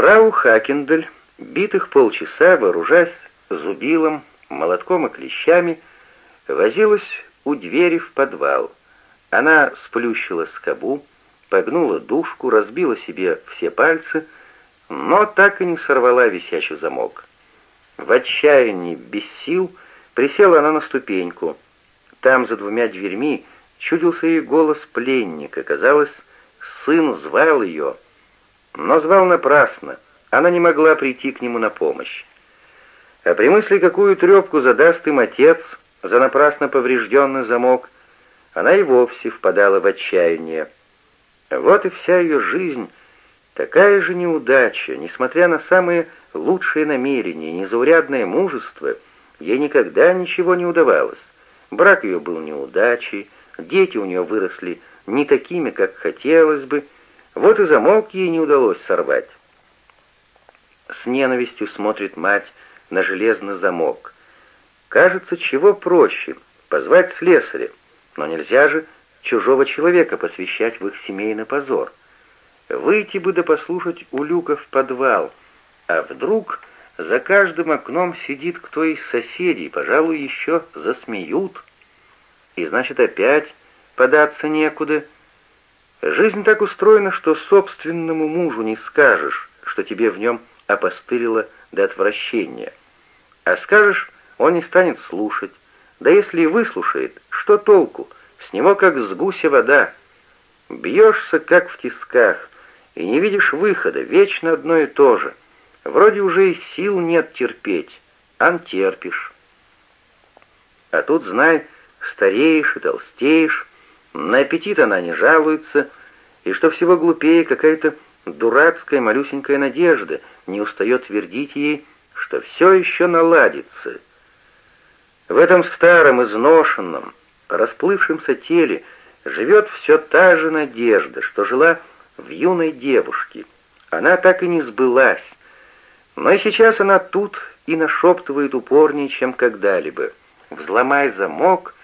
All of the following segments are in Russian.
Фрау Хакендель, битых полчаса, вооружаясь зубилом, молотком и клещами, возилась у двери в подвал. Она сплющила скобу, погнула дужку, разбила себе все пальцы, но так и не сорвала висячий замок. В отчаянии, без сил, присела она на ступеньку. Там, за двумя дверьми, чудился ей голос пленника. Казалось, сын звал ее, но звал напрасно. Она не могла прийти к нему на помощь. А при мысли, какую трепку задаст им отец за напрасно поврежденный замок, она и вовсе впадала в отчаяние. Вот и вся ее жизнь, такая же неудача, несмотря на самые лучшие намерения, незаурядное мужество, ей никогда ничего не удавалось. Брак ее был неудачей, дети у нее выросли не такими, как хотелось бы, вот и замок ей не удалось сорвать. С ненавистью смотрит мать на железный замок. Кажется, чего проще — позвать слесаря, но нельзя же чужого человека посвящать в их семейный позор. Выйти бы да послушать у люка в подвал, а вдруг за каждым окном сидит кто из соседей, пожалуй, еще засмеют. И значит, опять податься некуда. Жизнь так устроена, что собственному мужу не скажешь, что тебе в нем опостылило до отвращения. А скажешь, он не станет слушать. Да если и выслушает, что толку? С него как с гуся вода. Бьешься, как в тисках, и не видишь выхода, вечно одно и то же. Вроде уже и сил нет терпеть, ан терпишь. А тут, знай, стареешь и толстеешь, на аппетит она не жалуется, и что всего глупее, какая-то дурацкая малюсенькая надежда не устает твердить ей, что все еще наладится. В этом старом, изношенном, расплывшемся теле живет все та же надежда, что жила в юной девушке. Она так и не сбылась, но и сейчас она тут и нашептывает упорнее, чем когда-либо. «Взломай замок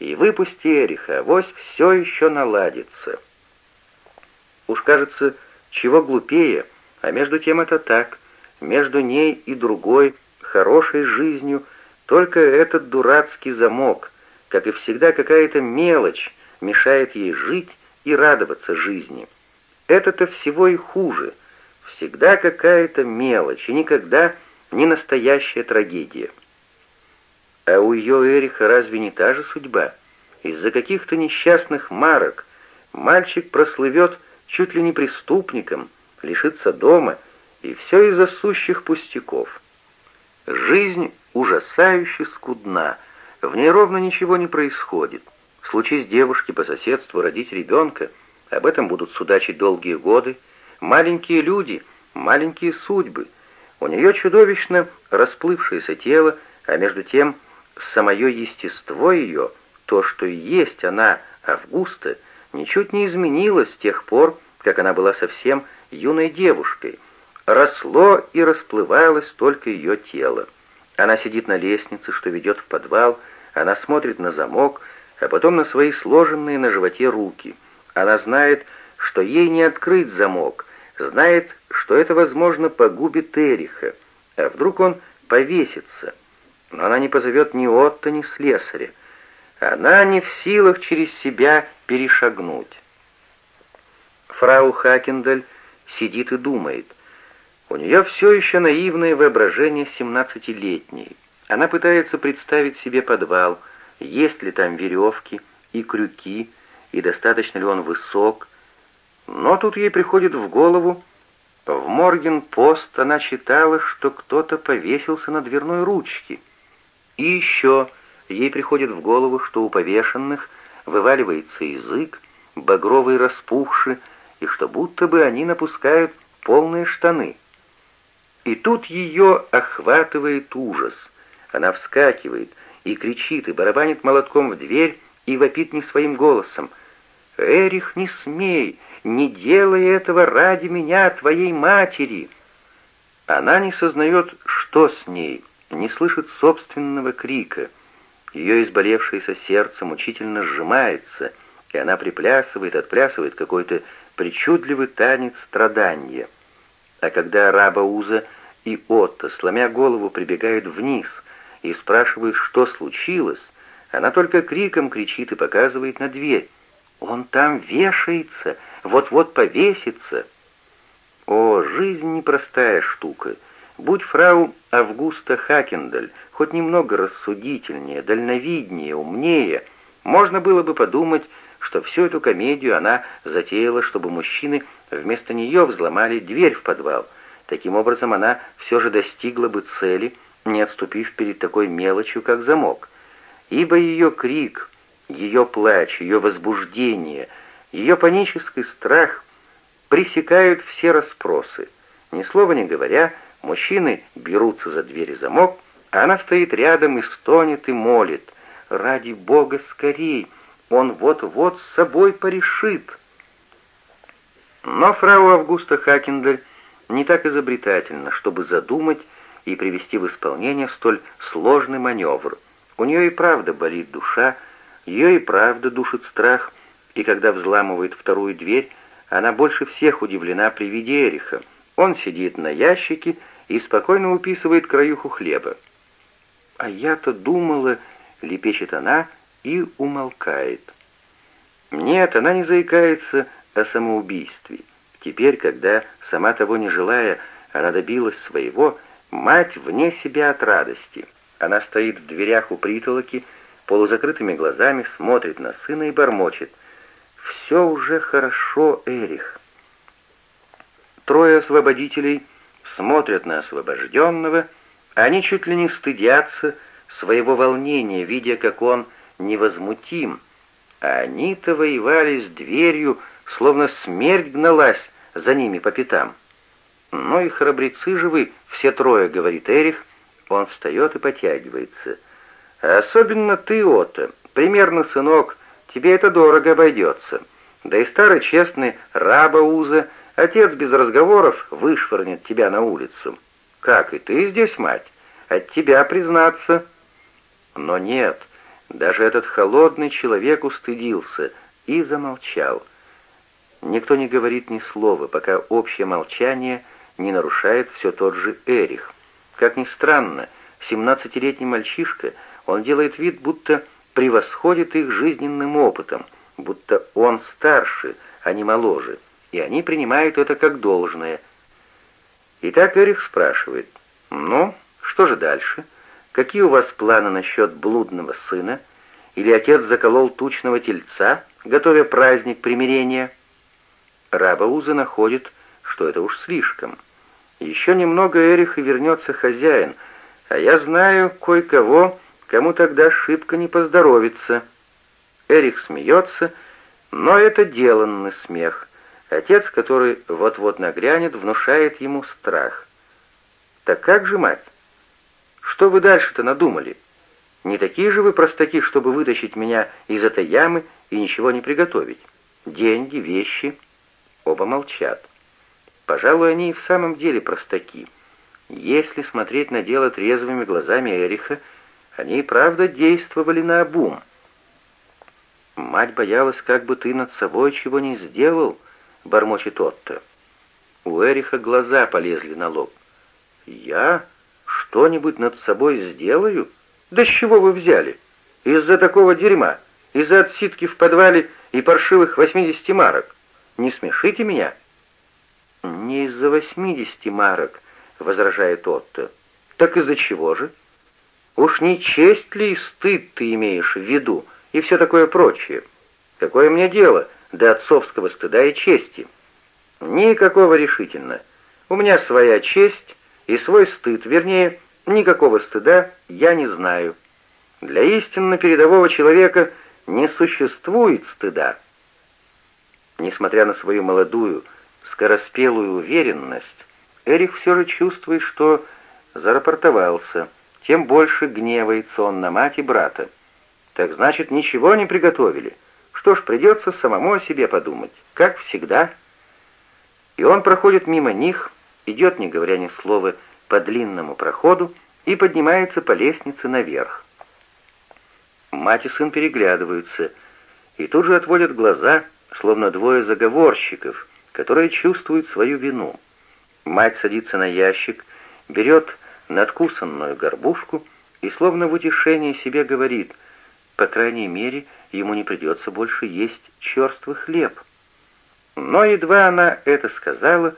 и выпусти Эриха, авось все еще наладится». Уж кажется, чего глупее, а между тем это так. Между ней и другой, хорошей жизнью, только этот дурацкий замок, как и всегда какая-то мелочь, мешает ей жить и радоваться жизни. Это-то всего и хуже. Всегда какая-то мелочь, и никогда не настоящая трагедия. А у ее Эриха разве не та же судьба? Из-за каких-то несчастных марок мальчик прослывет чуть ли не преступником, лишится дома, и все из-за сущих пустяков. Жизнь ужасающе скудна, в ней ровно ничего не происходит. Случись девушке по соседству родить ребенка, об этом будут судачить долгие годы, маленькие люди, маленькие судьбы. У нее чудовищно расплывшееся тело, а между тем самое естество ее, то, что и есть она, Августа, ничуть не изменилось с тех пор, как она была совсем юной девушкой. Росло и расплывалось только ее тело. Она сидит на лестнице, что ведет в подвал, она смотрит на замок, а потом на свои сложенные на животе руки. Она знает, что ей не открыть замок, знает, что это, возможно, погубит Эриха, а вдруг он повесится. Но она не позовет ни Отто, ни слесаря. Она не в силах через себя перешагнуть. Фрау Хакендаль сидит и думает — у нее все еще наивное воображение семнадцатилетней. Она пытается представить себе подвал, есть ли там веревки и крюки, и достаточно ли он высок. Но тут ей приходит в голову, в Морген-Пост она читала, что кто-то повесился на дверной ручке. И еще ей приходит в голову, что у повешенных вываливается язык, багровый распухший, и что будто бы они напускают полные штаны. И тут ее охватывает ужас. Она вскакивает и кричит, и барабанит молотком в дверь, и вопит не своим голосом. «Эрих, не смей! Не делай этого ради меня, твоей матери!» Она не сознает, что с ней, не слышит собственного крика. Ее изболевшееся сердце мучительно сжимается, и она приплясывает, отплясывает какой-то причудливый танец страдания. А когда раба Уза и Отто, сломя голову, прибегают вниз и спрашивают, что случилось, она только криком кричит и показывает на дверь. «Он там вешается, вот-вот повесится!» О, жизнь непростая штука. Будь фрау Августа Хакендаль хоть немного рассудительнее, дальновиднее, умнее, можно было бы подумать, что всю эту комедию она затеяла, чтобы мужчины вместо нее взломали дверь в подвал. Таким образом, она все же достигла бы цели, не отступив перед такой мелочью, как замок. Ибо ее крик, ее плач, ее возбуждение, ее панический страх пресекают все расспросы. Ни слова не говоря, мужчины берутся за дверь и замок, а она стоит рядом и стонет и молит. «Ради Бога, скорей! Он вот-вот с собой порешит!» Но фрау Августа Хакендель не так изобретательна, чтобы задумать и привести в исполнение столь сложный маневр. У нее и правда болит душа, ее и правда душит страх, и когда взламывает вторую дверь, она больше всех удивлена при виде Эриха. Он сидит на ящике и спокойно уписывает краюху хлеба. «А я-то думала...» — лепечет она и умолкает. Нет, она не заикается о самоубийстве. Теперь, когда, сама того не желая, она добилась своего, мать вне себя от радости. Она стоит в дверях у притолоки, полузакрытыми глазами смотрит на сына и бормочет все уже хорошо, Эрих». Трое освободителей смотрят на освобожденного, они чуть ли не стыдятся своего волнения, видя, как он невозмутим, а они-то воевали с дверью, словно смерть гналась за ними по пятам. «Ну и храбрецы же вы, все трое», — говорит Эрих, он встает и потягивается. «Особенно ты, Ота, примерно, сынок, тебе это дорого обойдется. Да и старый честный раба Уза, отец без разговоров, вышвырнет тебя на улицу. Как и ты здесь, мать? От тебя признаться. Но нет, даже этот холодный человек устыдился и замолчал. Никто не говорит ни слова, пока общее молчание не нарушает все тот же Эрих. Как ни странно, семнадцатилетний мальчишка, он делает вид, будто превосходит их жизненным опытом — будто он старше, а не моложе, и они принимают это как должное. И так Эрих спрашивает, «Ну, что же дальше? Какие у вас планы насчет блудного сына? Или отец заколол тучного тельца, готовя праздник примирения?» Раба Уза находит, что это уж слишком. Еще немного Эрих и вернется хозяин, а я знаю кое-кого, кому тогда шибко не поздоровится». Эрик смеется, но это деланный смех. Отец, который вот-вот нагрянет, внушает ему страх. «Так как же, мать? Что вы дальше-то надумали? Не такие же вы простаки, чтобы вытащить меня из этой ямы и ничего не приготовить? Деньги, вещи?» Оба молчат. Пожалуй, они и в самом деле простаки. Если смотреть на дело трезвыми глазами Эриха, они и правда действовали на обум. «Мать боялась, как бы ты над собой чего не сделал», — бормочет Отто. У Эриха глаза полезли на лоб. «Я что-нибудь над собой сделаю? Да с чего вы взяли? Из-за такого дерьма? Из-за отсидки в подвале и паршивых восьмидесяти марок? Не смешите меня?» «Не из-за восьмидесяти марок», — возражает Отто. «Так из-за чего же? Уж не честь ли и стыд ты имеешь в виду?» и все такое прочее. Какое мне дело до отцовского стыда и чести? Никакого решительно. У меня своя честь и свой стыд, вернее, никакого стыда я не знаю. Для истинно передового человека не существует стыда. Несмотря на свою молодую, скороспелую уверенность, Эрих все же чувствует, что зарапортовался, тем больше гневается он на мать и брата. Так значит, ничего не приготовили. Что ж, придется самому о себе подумать, как всегда. И он проходит мимо них, идет, не говоря ни слова, по длинному проходу и поднимается по лестнице наверх. Мать и сын переглядываются и тут же отводят глаза, словно двое заговорщиков, которые чувствуют свою вину. Мать садится на ящик, берет надкусанную горбушку и словно в утешение себе говорит, по крайней мере, ему не придется больше есть черствый хлеб. Но едва она это сказала,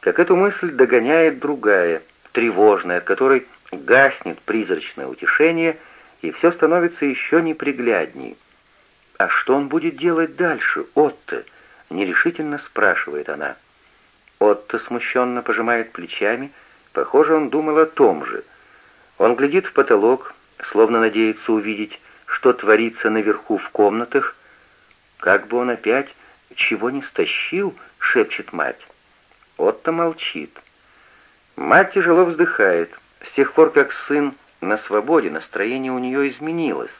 как эту мысль догоняет другая, тревожная, от которой гаснет призрачное утешение, и все становится еще неприглядней. «А что он будет делать дальше, Отто?» — нерешительно спрашивает она. Отто смущенно пожимает плечами, похоже, он думал о том же. Он глядит в потолок, словно надеется увидеть, что творится наверху в комнатах. Как бы он опять чего не стащил, шепчет мать. Отто молчит. Мать тяжело вздыхает. С тех пор, как сын на свободе, настроение у нее изменилось.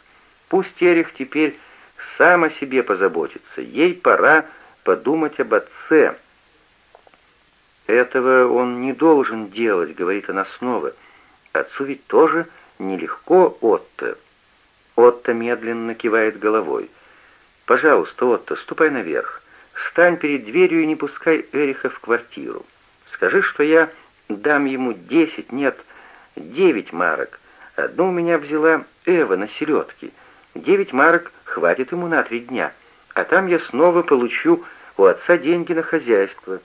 Пусть Эрих теперь сам о себе позаботится. Ей пора подумать об отце. «Этого он не должен делать», — говорит она снова. «Отцу ведь тоже нелегко, Отто». Отто медленно кивает головой. «Пожалуйста, Отто, ступай наверх. Стань перед дверью и не пускай Эриха в квартиру. Скажи, что я дам ему десять, нет, девять марок. Одну у меня взяла Эва на селедке. Девять марок хватит ему на три дня, а там я снова получу у отца деньги на хозяйство.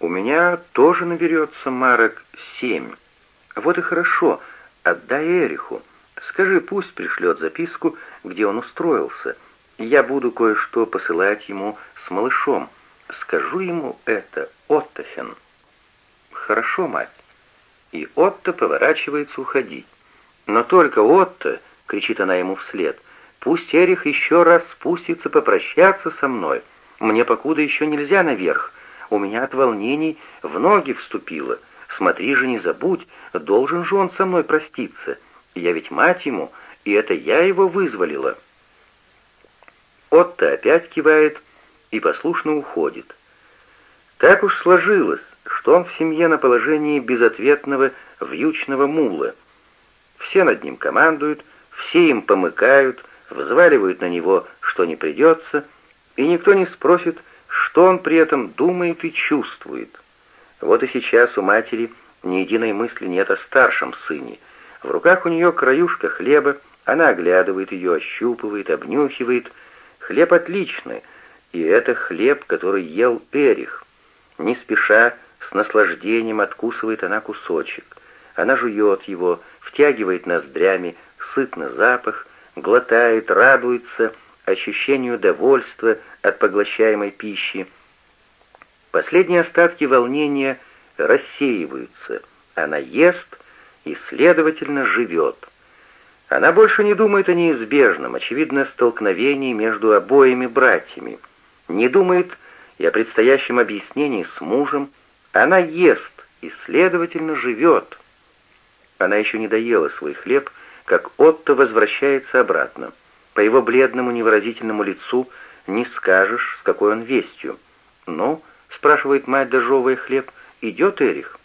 У меня тоже наберется марок семь. Вот и хорошо, отдай Эриху. Скажи, пусть пришлет записку, где он устроился. Я буду кое-что посылать ему с малышом. Скажу ему это, Оттофен. Хорошо, мать. И Отто поворачивается уходить. Но только Отто, кричит она ему вслед, пусть Эрих еще раз спустится попрощаться со мной. Мне покуда еще нельзя наверх. У меня от волнений в ноги вступило. Смотри же, не забудь, должен же он со мной проститься. Я ведь мать ему, и это я его вызволила. Отто опять кивает и послушно уходит. Так уж сложилось, что он в семье на положении безответного вьючного мула. Все над ним командуют, все им помыкают, взваливают на него, что не придется, и никто не спросит, что он при этом думает и чувствует. Вот и сейчас у матери ни единой мысли нет о старшем сыне. В руках у нее краюшка хлеба, она оглядывает ее, ощупывает, обнюхивает. Хлеб отличный, и это хлеб, который ел Эрих. Не спеша, с наслаждением откусывает она кусочек. Она жует его, втягивает ноздрями сытный запах, глотает, радуется ощущению довольства от поглощаемой пищи. Последние остатки волнения рассеиваются. Она ест и, следовательно, живет. Она больше не думает о неизбежном, очевидно, столкновении между обоими братьями. Не думает и о предстоящем объяснении с мужем, она ест и, следовательно, живет. Она еще не доела свой хлеб, как Отто возвращается обратно. По его бледному невыразительному лицу не скажешь, с какой он вестью. «Ну?» — спрашивает мать, дожевывая хлеб. «Идет Эрих?»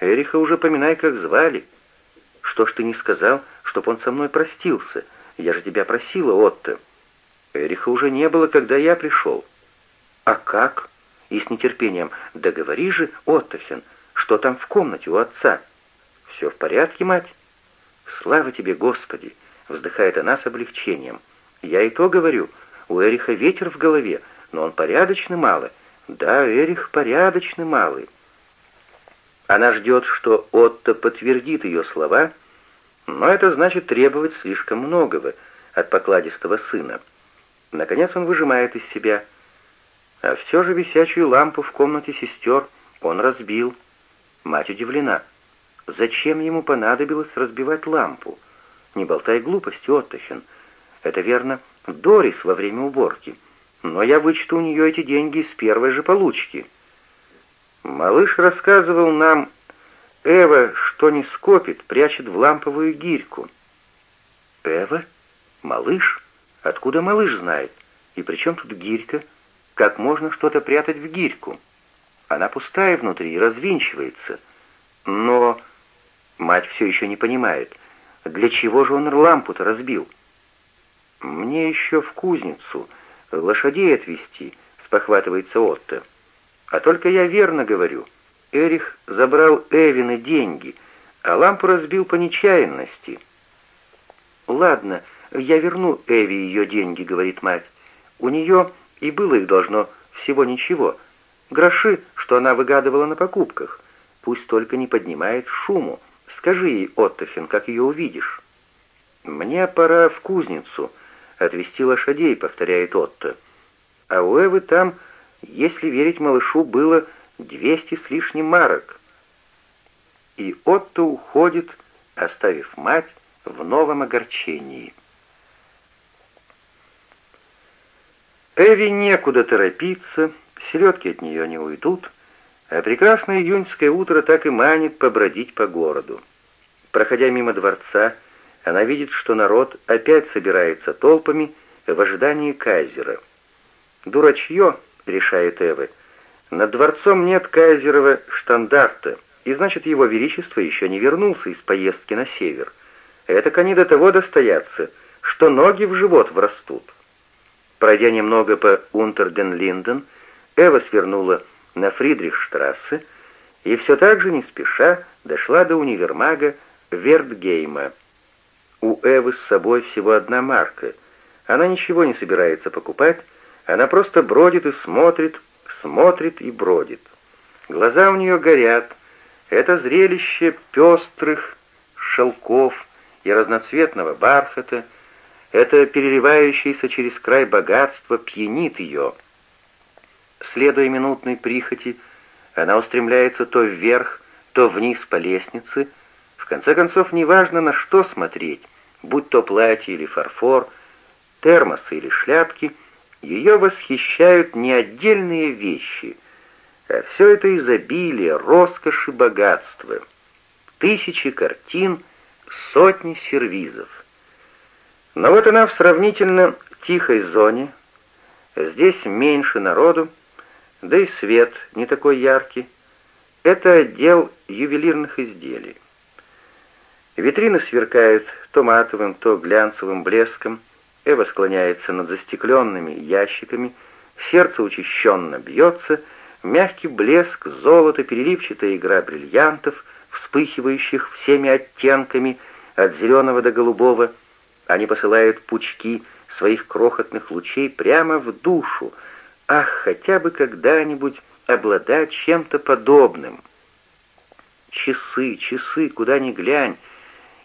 «Эриха уже поминай, как звали». «Что ж ты не сказал, чтоб он со мной простился? Я же тебя просила, Отто». «Эриха уже не было, когда я пришел». «А как?» И с нетерпением «Да говори же, Оттохен, что там в комнате у отца?» «Все в порядке, мать?» «Слава тебе, Господи!» — вздыхает она с облегчением. «Я и то говорю, у Эриха ветер в голове, но он порядочный малый. Да, Эрих порядочный малый». Она ждет, что Отто подтвердит ее слова, но это значит требовать слишком многого от покладистого сына. Наконец он выжимает из себя — а все же висячую лампу в комнате сестер он разбил. Мать удивлена. Зачем ему понадобилось разбивать лампу? Не болтай глупости, Оттахин. Это верно, Дорис во время уборки. Но я вычту у нее эти деньги с первой же получки. Малыш рассказывал нам, Эва, что не скопит, прячет в ламповую гирьку. Эва? Малыш? Откуда малыш знает? И при чем тут гирька? — как можно что-то прятать в гирьку? Она пустая внутри и развинчивается. Но мать все еще не понимает, для чего же он лампу-то разбил? «Мне еще в кузницу лошадей отвезти», — спохватывается Отто. «А только я верно говорю. Эрих забрал Эвины деньги, а лампу разбил по нечаянности. «Ладно, я верну Эви ее деньги», — говорит мать. «У нее и было их должно всего ничего. Гроши, что она выгадывала на покупках. Пусть только не поднимает шуму. Скажи ей, Оттофен, как ее увидишь». «Мне пора в кузницу», — отвезти лошадей», — повторяет Отто. «А у Эвы там, если верить малышу, было двести с лишним марок». И Отто уходит, оставив мать в новом огорчении. Эви некуда торопиться, селедки от нее не уйдут, а прекрасное июньское утро так и манит побродить по городу. Проходя мимо дворца, она видит, что народ опять собирается толпами в ожидании кайзера. «Дурачье», — решает Эвы, — «над дворцом нет кайзерова штандарта, и значит, его величество еще не вернулся из поездки на север. Это они до того достоятся, что ноги в живот врастут». Пройдя немного по Унтерден-Линден, Эва свернула на Фридрихштрассе и все так же не спеша дошла до универмага Вертгейма. У Эвы с собой всего одна марка. Она ничего не собирается покупать, она просто бродит и смотрит, смотрит и бродит. Глаза у нее горят. Это зрелище пестрых шелков и разноцветного бархата — это переливающееся через край богатство пьянит ее. Следуя минутной прихоти, она устремляется то вверх, то вниз по лестнице. В конце концов, неважно на что смотреть, будь то платье или фарфор, термосы или шляпки, ее восхищают не отдельные вещи, а все это изобилие, роскошь и богатство. Тысячи картин, сотни сервизов. Но вот она в сравнительно тихой зоне, здесь меньше народу, да и свет не такой яркий. Это отдел ювелирных изделий. Витрины сверкают то матовым, то глянцевым блеском. Эва склоняется над застекленными ящиками, сердце учащенно бьется, мягкий блеск, золото, переливчатая игра бриллиантов, вспыхивающих всеми оттенками от зеленого до голубого — они посылают пучки своих крохотных лучей прямо в душу. Ах, хотя бы когда-нибудь обладать чем-то подобным. Часы, часы, куда ни глянь,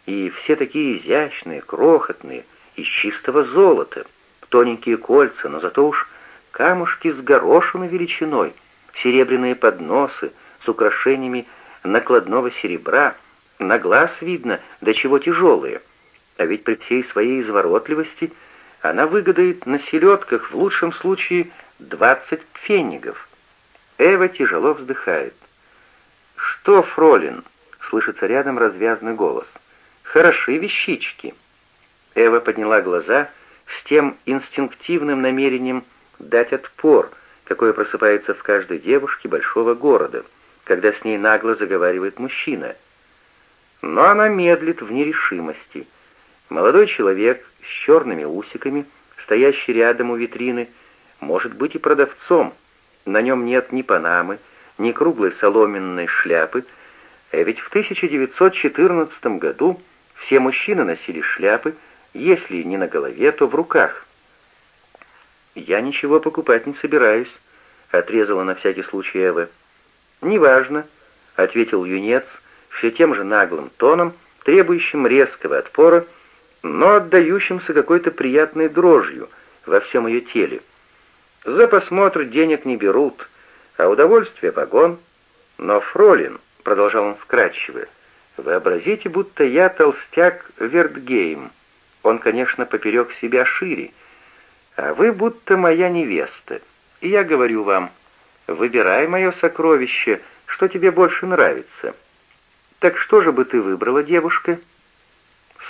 и все такие изящные, крохотные, из чистого золота, тоненькие кольца, но зато уж камушки с горошину величиной, серебряные подносы с украшениями накладного серебра, на глаз видно, до чего тяжелые — а ведь при всей своей изворотливости она выгодает на селедках в лучшем случае двадцать пфенигов. Эва тяжело вздыхает. «Что, Фролин?» — слышится рядом развязный голос. «Хороши вещички». Эва подняла глаза с тем инстинктивным намерением дать отпор, какое просыпается в каждой девушке большого города, когда с ней нагло заговаривает мужчина. Но она медлит в нерешимости — Молодой человек с черными усиками, стоящий рядом у витрины, может быть и продавцом. На нем нет ни панамы, ни круглой соломенной шляпы, а ведь в 1914 году все мужчины носили шляпы, если не на голове, то в руках. «Я ничего покупать не собираюсь», — отрезала на всякий случай Эва. «Неважно», — ответил юнец все тем же наглым тоном, требующим резкого отпора, — но отдающимся какой-то приятной дрожью во всем ее теле. За просмотр денег не берут, а удовольствие вагон. Но, Фролин, — продолжал он вкратчиво, — вообразите, будто я толстяк Вертгейм. Он, конечно, поперек себя шире, а вы будто моя невеста. И я говорю вам, выбирай мое сокровище, что тебе больше нравится. Так что же бы ты выбрала, девушка?»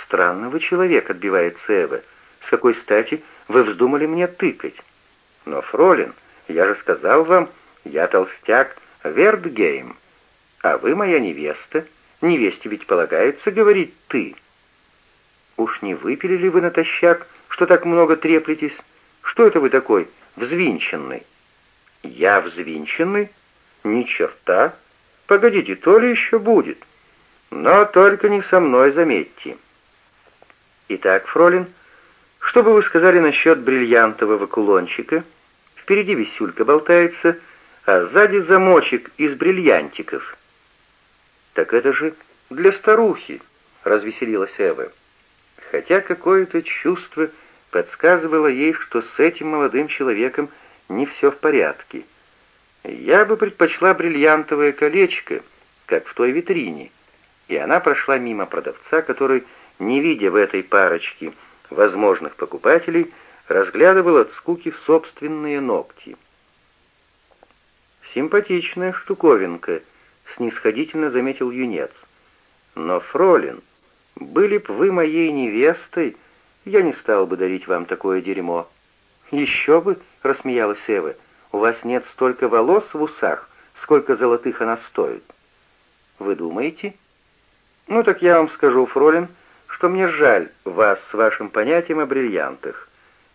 «Странно вы человек», — отбивается Эва. «С какой стати вы вздумали мне тыкать?» «Но, Фролин, я же сказал вам, я толстяк Вертгейм, а вы моя невеста. Невесте ведь полагается говорить «ты». «Уж не выпили ли вы натощак, что так много треплетесь? Что это вы такой взвинченный?» «Я взвинченный? Ни черта. Погодите, то ли еще будет. Но только не со мной, заметьте. Итак, Фролин, что бы вы сказали насчет бриллиантового кулончика? Впереди висюлька болтается, а сзади замочек из бриллиантиков. Так это же для старухи, развеселилась Эва. Хотя какое-то чувство подсказывало ей, что с этим молодым человеком не все в порядке. Я бы предпочла бриллиантовое колечко, как в той витрине. И она прошла мимо продавца, который, не видя в этой парочке возможных покупателей, разглядывал от скуки собственные ногти. «Симпатичная штуковинка», — снисходительно заметил юнец. «Но, фролин, были б вы моей невестой, я не стал бы дарить вам такое дерьмо». «Еще бы», — рассмеялась Эва, — «у вас нет столько волос в усах, сколько золотых она стоит». «Вы думаете?» «Ну так я вам скажу, фролин, что мне жаль вас с вашим понятием о бриллиантах.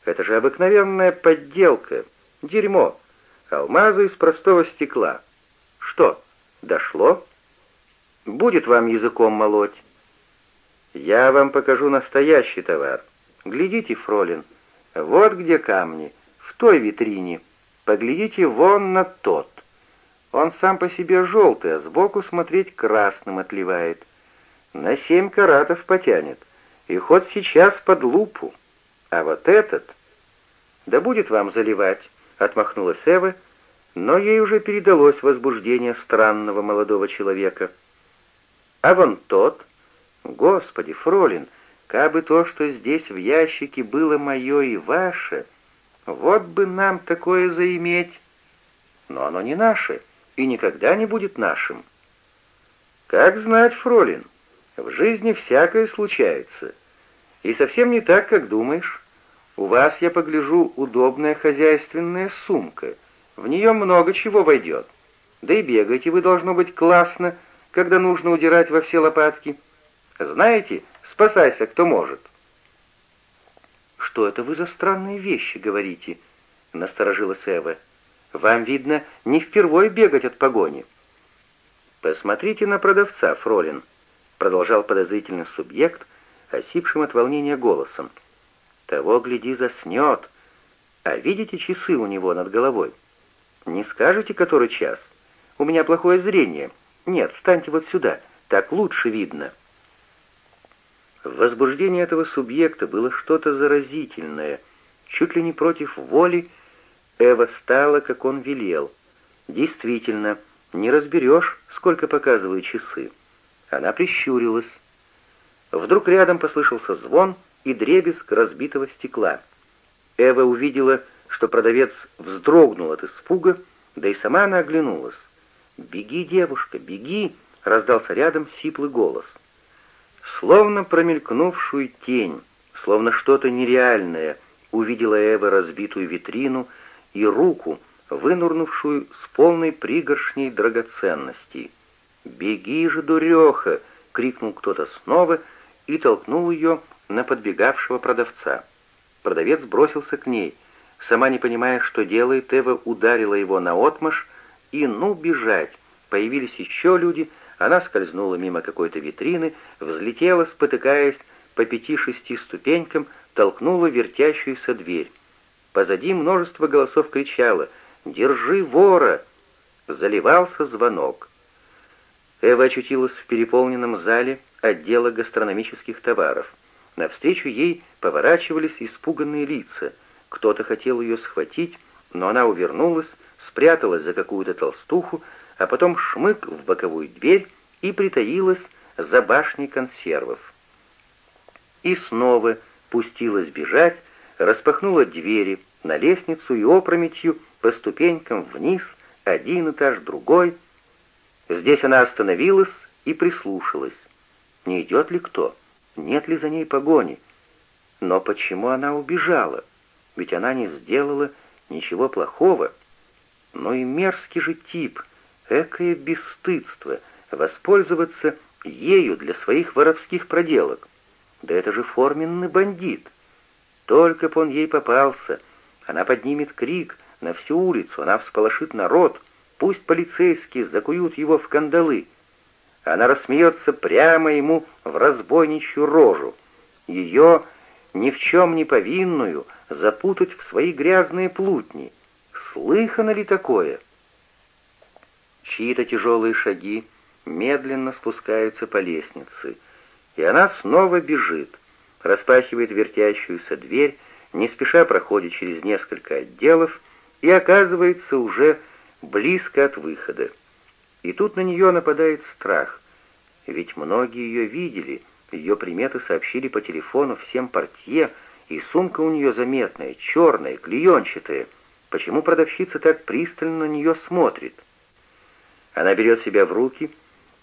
Это же обыкновенная подделка, дерьмо, алмазы из простого стекла. Что, дошло? Будет вам языком молоть. Я вам покажу настоящий товар. Глядите, фролин, вот где камни, в той витрине. Поглядите вон на тот. Он сам по себе желтый, а сбоку смотреть красным отливает. На семь каратов потянет, и хоть сейчас под лупу. А вот этот... Да будет вам заливать, отмахнулась Эва, но ей уже передалось возбуждение странного молодого человека. А вон тот... Господи, Фролин, Кабы то, что здесь в ящике было мое и ваше, вот бы нам такое заиметь. Но оно не наше и никогда не будет нашим. Как знать, Фролин, в жизни всякое случается. И совсем не так, как думаешь. У вас, я погляжу, удобная хозяйственная сумка. В нее много чего войдет. Да и бегаете вы, должно быть, классно, когда нужно удирать во все лопатки. Знаете, Спасайся, кто может!» «Что это вы за странные вещи говорите?» — насторожилась Эва. «Вам, видно, не впервой бегать от погони». «Посмотрите на продавца, Фролин», — продолжал подозрительный субъект, осипшим от волнения голосом. «Того, гляди, заснет. А видите часы у него над головой? Не скажете, который час? У меня плохое зрение. Нет, встаньте вот сюда, так лучше видно». В возбуждении этого субъекта было что-то заразительное. Чуть ли не против воли Эва стала, как он велел. Действительно, не разберешь, сколько показывают часы. Она прищурилась. Вдруг рядом послышался звон и дребезг разбитого стекла. Эва увидела, что продавец вздрогнул от испуга, да и сама она оглянулась. «Беги, девушка, беги!» — раздался рядом сиплый голос. Словно промелькнувшую тень, словно что-то нереальное, увидела Эва разбитую витрину и руку, вынурнувшую с полной пригоршней драгоценностей. «Беги же, дуреха!» — крикнул кто-то снова и толкнул ее на подбегавшего продавца. Продавец бросился к ней. Сама не понимая, что делает, Эва ударила его наотмашь, и ну бежать. Появились еще люди, она скользнула мимо какой-то витрины, взлетела, спотыкаясь по пяти-шести ступенькам, толкнула вертящуюся дверь. Позади множество голосов кричало «Держи вора!» Заливался звонок. Эва очутилась в переполненном зале отдела гастрономических товаров. Навстречу ей поворачивались испуганные лица. Кто-то хотел ее схватить, но она увернулась, спряталась за какую-то толстуху, а потом шмык в боковую дверь и притаилась за башней консервов. И снова пустилась бежать, распахнула двери на лестницу и опрометью по ступенькам вниз, один этаж, другой. Здесь она остановилась и прислушалась. Не идет ли кто? Нет ли за ней погони? Но почему она убежала? Ведь она не сделала ничего плохого. Но и мерзкий же тип, Экое бесстыдство воспользоваться ею для своих воровских проделок. Да это же форменный бандит. Только б он ей попался, она поднимет крик на всю улицу, она всполошит народ. Пусть полицейские закуют его в кандалы. Она рассмеется прямо ему в разбойничью рожу. Ее, ни в чем не повинную, запутать в свои грязные плутни. Слыхано ли такое? Чьи-то тяжелые шаги медленно спускаются по лестнице, и она снова бежит, распахивает вертящуюся дверь, не спеша проходит через несколько отделов и оказывается уже близко от выхода. И тут на нее нападает страх, ведь многие ее видели, ее приметы сообщили по телефону всем портье, и сумка у нее заметная, черная, клеенчатая. Почему продавщица так пристально на нее смотрит? Она берет себя в руки.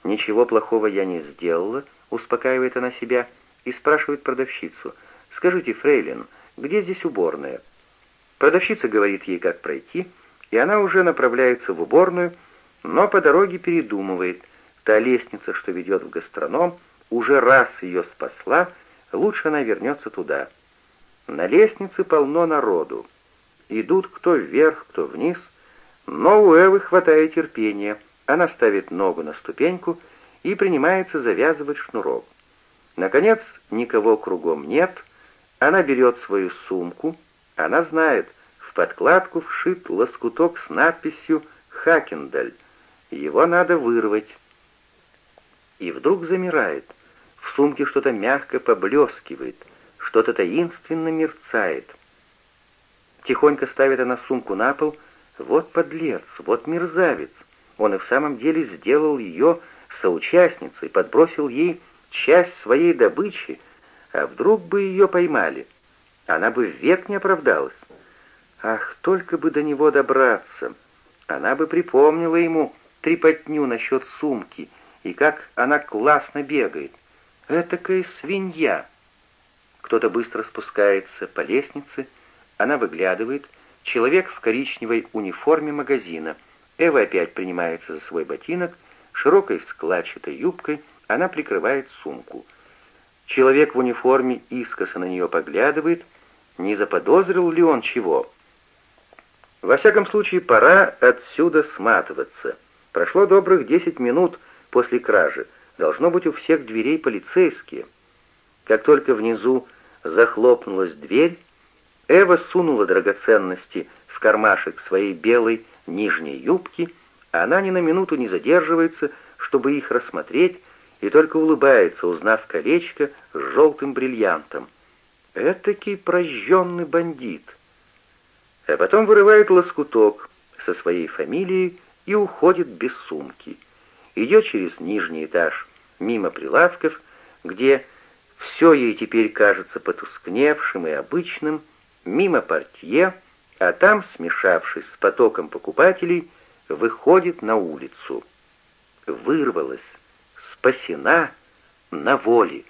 «Ничего плохого я не сделала», — успокаивает она себя, и спрашивает продавщицу. «Скажите, фрейлин, где здесь уборная?» Продавщица говорит ей, как пройти, и она уже направляется в уборную, но по дороге передумывает. Та лестница, что ведет в гастроном, уже раз ее спасла, лучше она вернется туда. На лестнице полно народу. Идут кто вверх, кто вниз, но у Эвы хватает терпения. Она ставит ногу на ступеньку и принимается завязывать шнурок. Наконец, никого кругом нет, она берет свою сумку, она знает, в подкладку вшит лоскуток с надписью «Хакендаль». Его надо вырвать. И вдруг замирает. В сумке что-то мягко поблескивает, что-то таинственно мерцает. Тихонько ставит она сумку на пол. Вот подлец, вот мерзавец. Он и в самом деле сделал ее соучастницей, подбросил ей часть своей добычи, а вдруг бы ее поймали? Она бы век не оправдалась. Ах, только бы до него добраться! Она бы припомнила ему трепотню насчет сумки и как она классно бегает. Этакая свинья! Кто-то быстро спускается по лестнице, она выглядывает, человек в коричневой униформе магазина. Эва опять принимается за свой ботинок, широкой складчатой юбкой она прикрывает сумку. Человек в униформе искоса на нее поглядывает, не заподозрил ли он чего. Во всяком случае, пора отсюда сматываться. Прошло добрых десять минут после кражи. Должно быть у всех дверей полицейские. Как только внизу захлопнулась дверь, Эва сунула драгоценности в кармашек своей белой нижней юбки, а она ни на минуту не задерживается, чтобы их рассмотреть, и только улыбается, узнав колечко с желтым бриллиантом. Этакий прожженный бандит. А потом вырывает лоскуток со своей фамилией и уходит без сумки. Идет через нижний этаж, мимо прилавков, где все ей теперь кажется потускневшим и обычным, мимо портье, а там, смешавшись с потоком покупателей, выходит на улицу. Вырвалась, спасена на воле.